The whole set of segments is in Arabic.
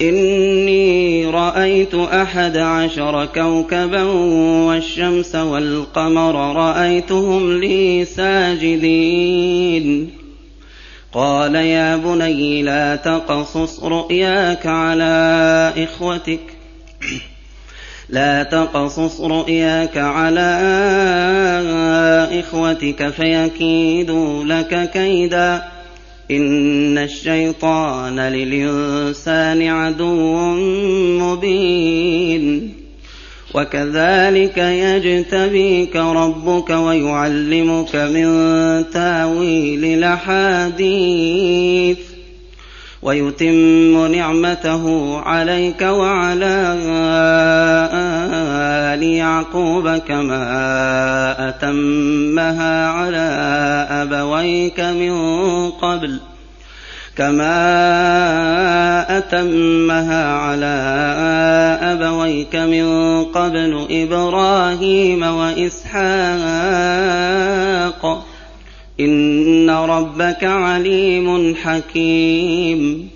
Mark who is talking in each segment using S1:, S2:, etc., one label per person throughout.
S1: إني رأيت أحد عشر كوكبا والشمس والقمر رأيتهم لي ساجدين. قال يا بني لا تقصص رؤياك على إخوتك. لا تقصص رؤياك على إخوتك فيكيدوا لك كيداً. إن الشيطان للإنسان عدو مبين. وكذلك يجتبيك ربك ويعلمك من تاويل الأحاديث ويتم نعمته عليك وعلى آل يعقوب كما أتمها على أبويك من قبل كما أتمها على أبويك من قبل إبراهيم وإسحاق. إن ربك عليم حكيم.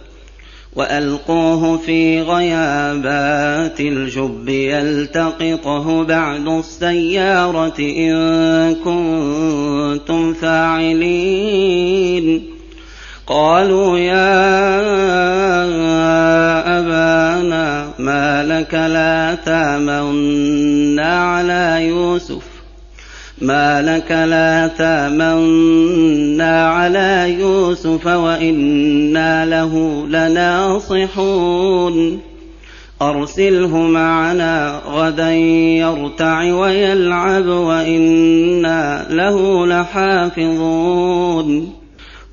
S1: وألقوه في غيابات الجب يلتقطه بعد السيارة إن كنتم فاعلين. قالوا يا أبانا ما لك لا تامنا على يوسف ما لك لا تامنا على يوسف وإنا له لناصحون. أرسله معنا غدا يرتع ويلعب وإنا له لحافظون.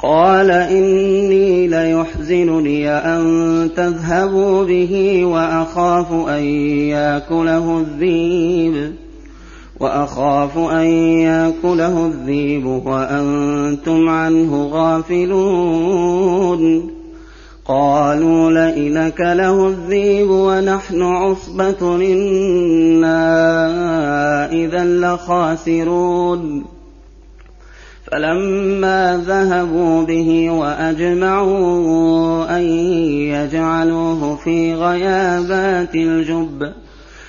S1: قال إني ليحزنني أن تذهبوا به وأخاف أن يأكله الذيب وأخاف أن يأكله الذيب وأنتم عنه غافلون. قالوا لئن له الذيب ونحن عصبة إنا إذا لخاسرون. فلما ذهبوا به وأجمعوا أن يجعلوه في غيابات الجب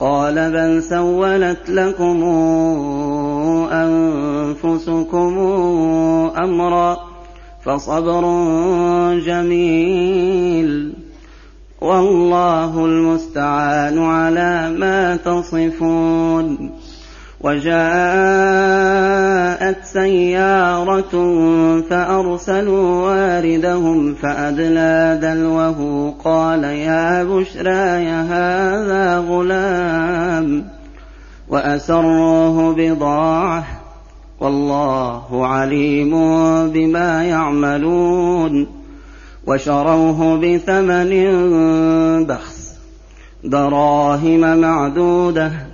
S1: قال بل سولت لكم أنفسكم أمرا فصبر جميل والله المستعان على ما تصفون وجاءت سيارة فأرسلوا واردهم فأدلى دلوه قال يا بشرى هذا غلام وأسروه بضاعة والله عليم بما يعملون وشروه بثمن بخس دراهم معدودة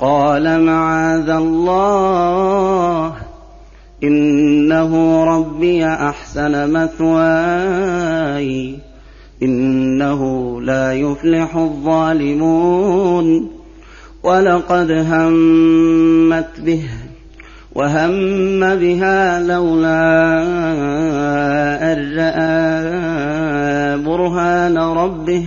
S1: قال معاذ الله إنه ربي أحسن مثواي إنه لا يفلح الظالمون. ولقد همت به وهم بها لولا أن رأى برهان ربه.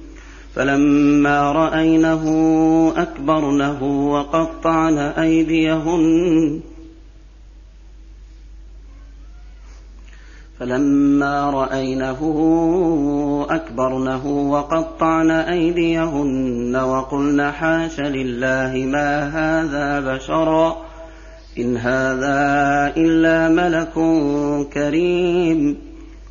S1: فلما رأينه أكبرنه وقطعن أيديهن. فلما رأينه أكبرنه وقطعن أيديهن وقلن حاش لله ما هذا بشرا. إن هذا إلا ملك كريم.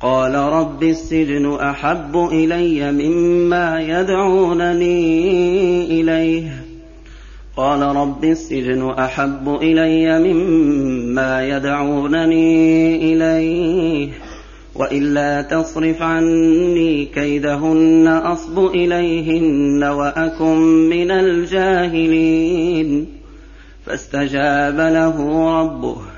S1: قال رب السجن أحب إلي مما يدعونني إليه. قال رب السجن أحب إلي مما يدعونني إليه. وإلا تصرف عني كيدهن أصب إليهن وأكن من الجاهلين. فاستجاب له ربه.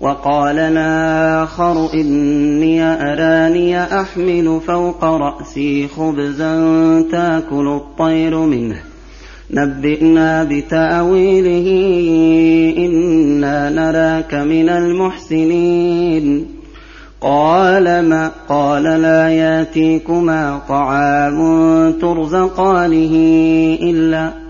S1: وقال الآخر إني أراني أحمل فوق رأسي خبزا تأكل الطير منه. نبئنا بتأويله إنا نراك من المحسنين. قال ما قال لا ياتيكما طعام ترزقانه إلا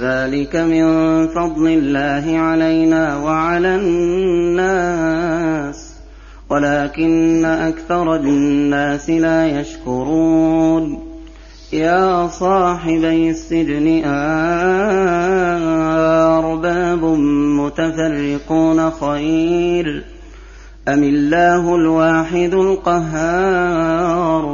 S1: ذلك من فضل الله علينا وعلى الناس ولكن أكثر الناس لا يشكرون يا صاحبي السجن ارباب متفرقون خير أم الله الواحد القهار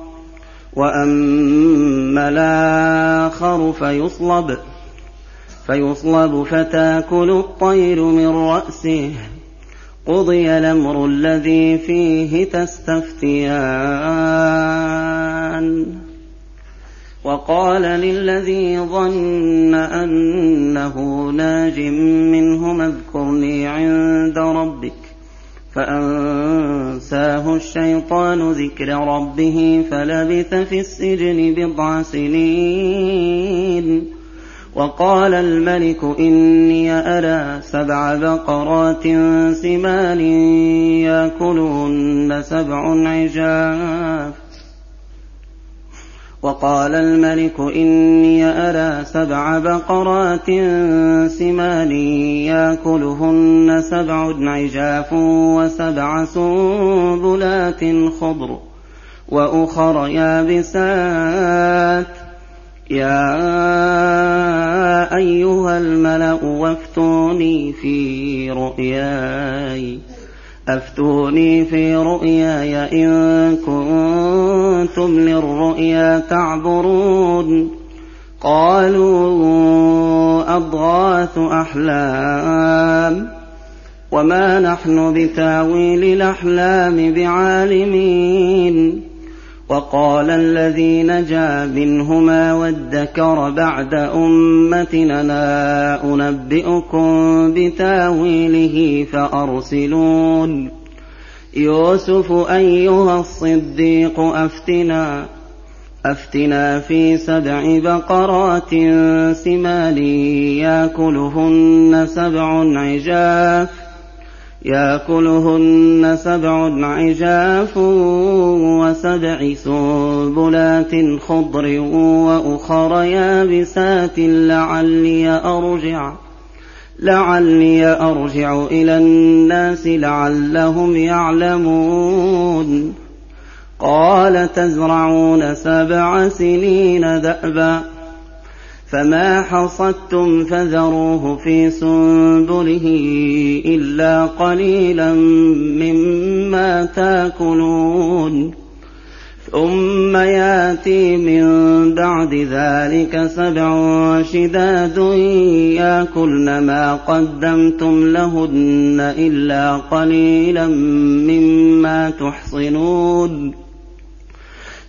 S1: واما الآخر فيصلب فيصلب فتاكل الطير من راسه. قضي الامر الذي فيه تستفتيان. وقال للذي ظن انه ناج منهما اذكرني عند ربك فأنساه الشيطان ذكر ربه فلبث في السجن بضع سنين. وقال الملك إني أرى سبع بقرات سمان يأكلهن سبع عجاف. وقال الملك إني أرى سبع بقرات سمان يأكلهن سبع عجاف وسبع سنبلات خضر وأخر يابسات. يا أيها الملأ وافتوني في رؤياي. أفتوني في رؤياي إن كنتم للرؤيا تعبرون. قالوا أضغاث أحلام. وما نحن بتاويل الأحلام بعالمين. وقال الذي نجا منهما وادكر بعد أمتنا أنبئكم بتاويله فأرسلون. يوسف أيها الصديق أفتنا أفتنا في سبع بقرات سمان ياكلهن سبع عجاف ياكلهن سبع عجاف وسبع سنبلات خضر وأخر يابسات لعلي ارجع لعلي أرجع إلى الناس لعلهم يعلمون. قال تزرعون سبع سنين دأبا فما حصدتم فذروه في سنبله إلا قليلا مما تاكلون ثم ياتي من بعد ذلك سبع شداد ياكلن ما قدمتم لهن إلا قليلا مما تحصنون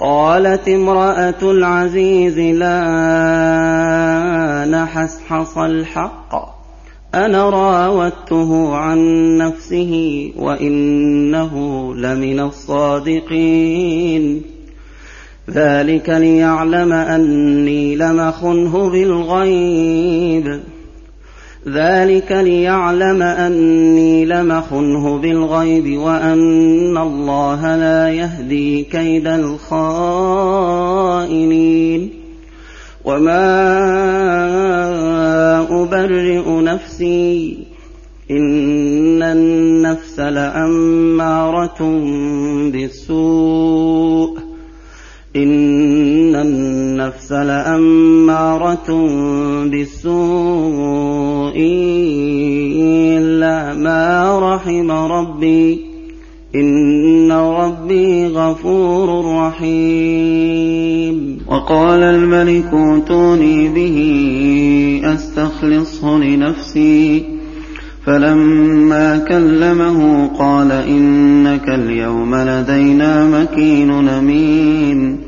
S1: قالت امرأة العزيز لا نحسحص الحق. أنا راودته عن نفسه وإنه لمن الصادقين. ذلك ليعلم أني لم خنه بالغيب. ذلك ليعلم أني لم خنه بالغيب وأن الله لا يهدي كيد الخائنين. وما أبرئ نفسي إن النفس لأمارة بالسوء. إن النفس لأمارة بالسوء إلا ما رحم ربي. إن ربي غفور رحيم.
S2: وقال الملك ائتوني به أستخلصه لنفسي. فلما كلمه قال إنك اليوم لدينا مكين أمين.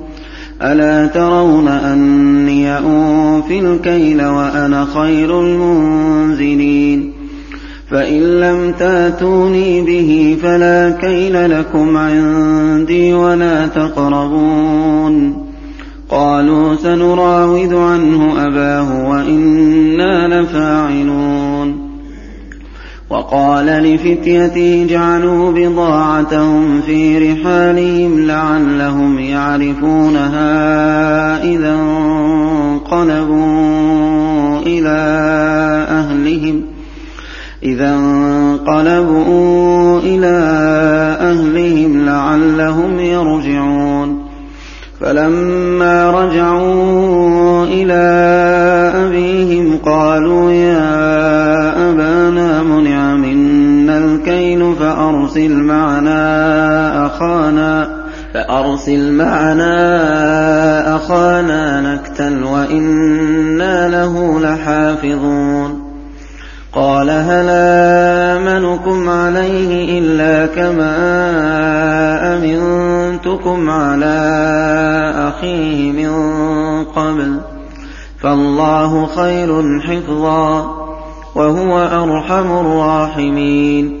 S2: ألا ترون أني أوفي الكيل وأنا خير المنزلين فإن لم تاتوني به فلا كيل لكم عندي ولا تقربون قالوا سنراود عنه أباه وإنا لفاعلون وقال لفتيته اجعلوا بضاعتهم في رحالهم لعلهم يعرفونها إذا انقلبوا إلى أهلهم إذا انقلبوا إلى أهلهم لعلهم يرجعون فلما رجعوا إلى أبيهم قالوا يا فأرسل معنا أخانا فأرسل معنا أخانا نكتل وإنا له لحافظون. قال هل آمنكم عليه إلا كما أمنتكم على أخيه من قبل؟ فالله خير حفظا وهو أرحم الراحمين.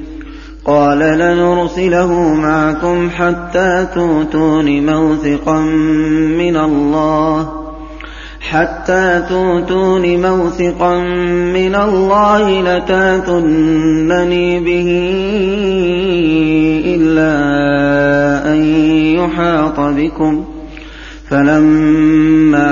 S2: قال لنرسله معكم حتى توتون موثقا من الله. حتى توتون موثقا من الله لتاتونني به إلا أن يحاط بكم. فلما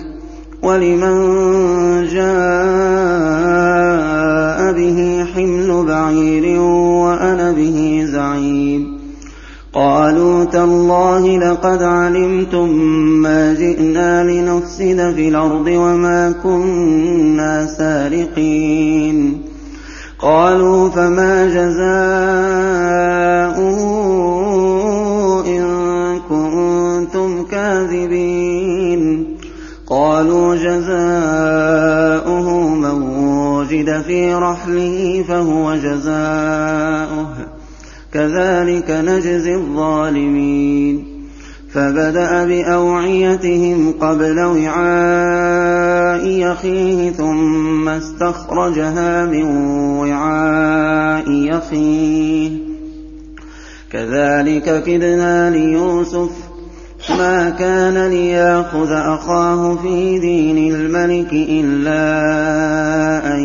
S2: ولمن جاء به حمل بعير وأنا به زعيم. قالوا تالله لقد علمتم ما جئنا لنفسد في الأرض وما كنا سارقين. قالوا فما جزاؤه قالوا جزاؤه من وجد في رحله فهو جزاؤه. كذلك نجزي الظالمين. فبدأ بأوعيتهم قبل وعاء اخيه ثم استخرجها من وعاء اخيه كذلك كدنا ليوسف ما كان ليأخذ أخاه في دين الملك إلا أن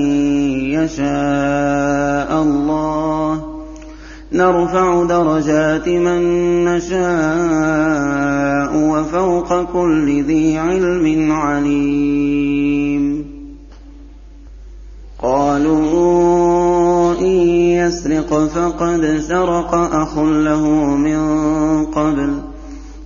S2: يشاء الله. نرفع درجات من نشاء وفوق كل ذي علم عليم. قالوا إن يسرق فقد سرق أخ له من قبل.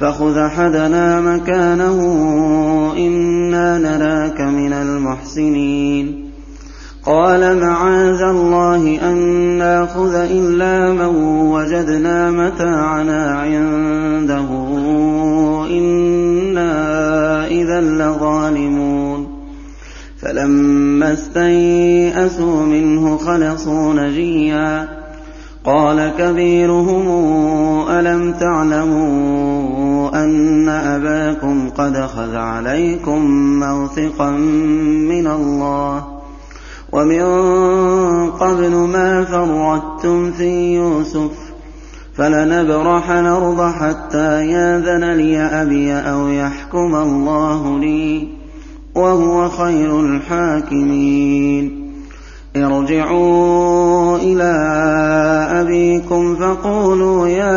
S2: فخذ أحدنا مكانه إنا نراك من المحسنين. قال معاذ الله أن نأخذ إلا من وجدنا متاعنا عنده إنا إذا لظالمون. فلما استيئسوا منه خلصوا نجيا. قال كبيرهم ألم تعلموا أن أباكم قد أخذ عليكم موثقا من الله ومن قبل ما فرطتم في يوسف فلنبرح الأرض حتى ياذن لي أبي أو يحكم الله لي وهو خير الحاكمين ارجعوا إلى أبيكم فقولوا يا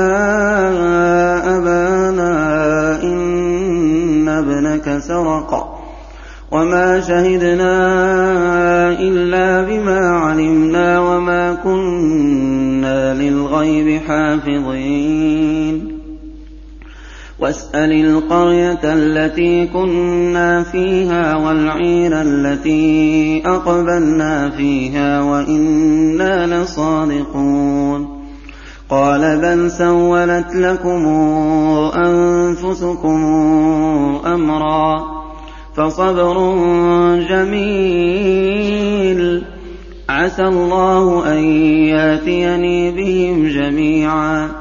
S2: أبانا إن ابنك سرق وما شهدنا إلا بما علمنا وما كنا للغيب حافظين واسأل القرية التي كنا فيها والعير التي أقبلنا فيها وإنا لصادقون. قال بل سولت لكم أنفسكم أمرا فصبر جميل. عسى الله أن ياتيني بهم جميعا.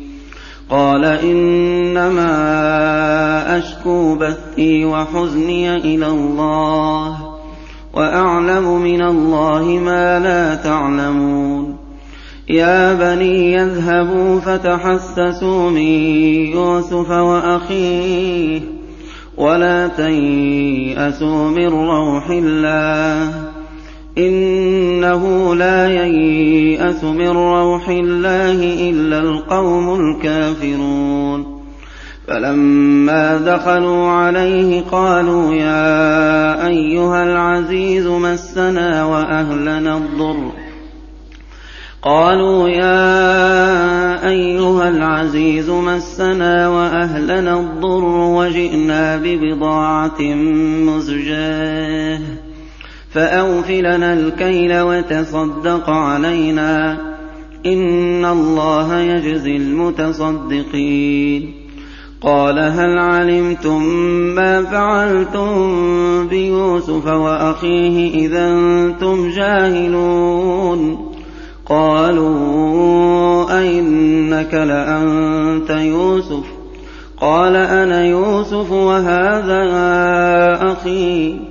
S2: قال إنما أشكو بثي وحزني إلى الله وأعلم من الله ما لا تعلمون. يا بني يذهبوا فتحسسوا من يوسف وأخيه ولا تيأسوا من روح الله. إنه لا ييأس من روح الله إلا القوم الكافرون. فلما دخلوا عليه قالوا يا أيها العزيز مسنا وأهلنا الضر. قالوا يا أيها العزيز مسنا وأهلنا الضر وجئنا ببضاعة مزجاة. فأوف لنا الكيل وتصدق علينا إن الله يجزي المتصدقين. قال هل علمتم ما فعلتم بيوسف وأخيه إذا أنتم جاهلون؟ قالوا أئنك لأنت يوسف؟ قال أنا يوسف وهذا أخي.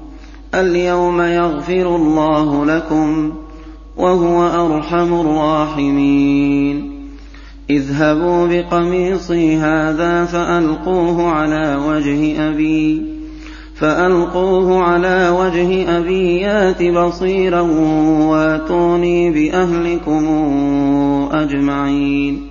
S2: اليوم يغفر الله لكم وهو أرحم الراحمين. اذهبوا بقميصي هذا فألقوه على وجه أبي فألقوه على وجه أبي يأت بصيرا وآتوني بأهلكم أجمعين.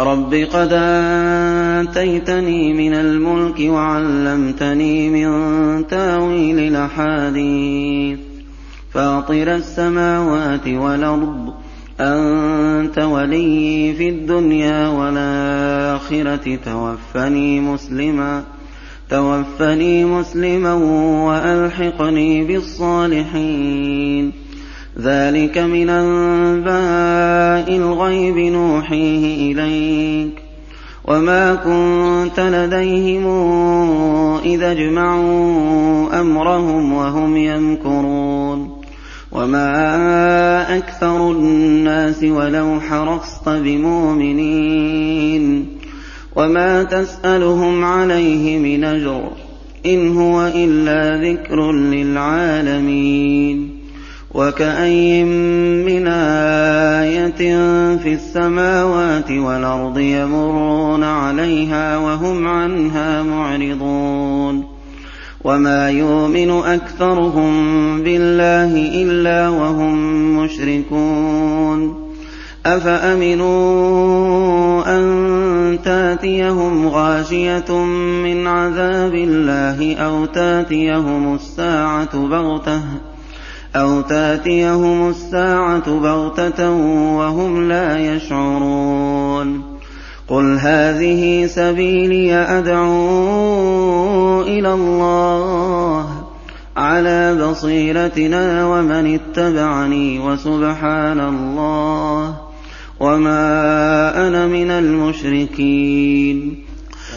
S2: رب قد آتيتني من الملك وعلمتني من تاويل الأحاديث فاطر السماوات والأرض أنت ولي في الدنيا والآخرة توفني مسلما توفني مسلما وألحقني بالصالحين ذلك من أنباء الغيب نوحيه إليك. وما كنت لديهم إذا أجمعوا أمرهم وهم يمكرون. وما أكثر الناس ولو حرصت بمؤمنين. وما تسألهم عليه من أجر إِنْ هُوَ إِلَّا ذِكْرٌ لِّلْعَالَمِينَ. وَكَأَيِّن مِّنْ آيَةٍ فِي السَّمَاوَاتِ وَالْأَرْضِ يَمُرُّونَ عَلَيْهَا وَهُمْ عَنْهَا مُعْرِضُونَ. وَمَا يُؤْمِنُ أَكْثَرُهُم بِاللَّهِ إِلَّا وَهُم مُّشْرِكُونَ. أَفَأَمِنُوا أَن تَأْتِيَهُمْ غَاشِيَةٌ مِّنْ عَذَابِ اللَّهِ أَوْ تَأْتِيَهُمُ السَّاعَةُ بَغْتَةً؟ أَوْ تَأْتِيَهُمُ السَّاعَةُ بَغْتَةً وَهُمْ لَا يَشْعُرُونَ قُلْ هَٰذِهِ سَبِيلِي أَدْعُو إِلَى اللَّهِ عَلَىٰ بَصِيرَةٍ وَمَنِ اتَّبَعَنِي وَسُبْحَانَ اللَّهِ وَمَا أَنَا مِنَ الْمُشْرِكِينَ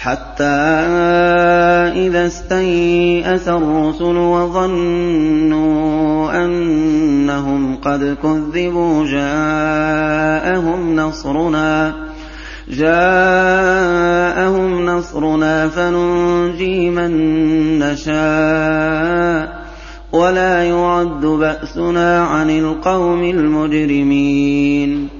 S2: حَتَّىٰ إِذَا اسْتَيْأَسَ الرُّسُلُ وَظَنُّوا أَنَّهُمْ قَدْ كُذِّبُوا جَاءَهُمْ نَصْرُنَا جاءهم نصرنا فننجي من نشاء ولا يرد بأسنا عن القوم المجرمين.